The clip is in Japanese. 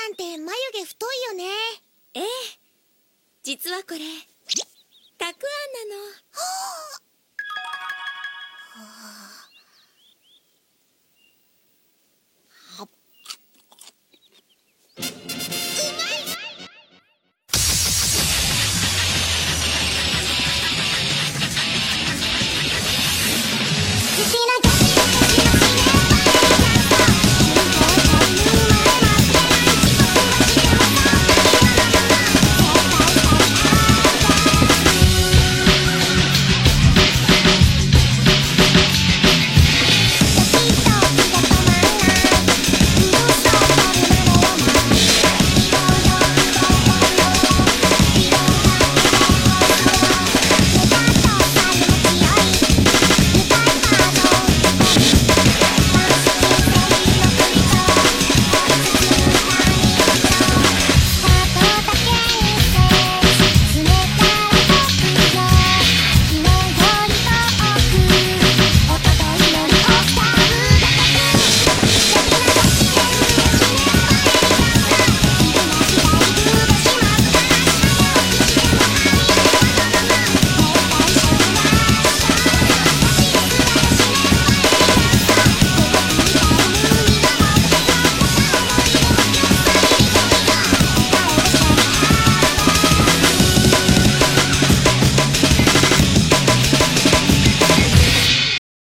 ゃんって眉毛太いよね。ええ。実はこれ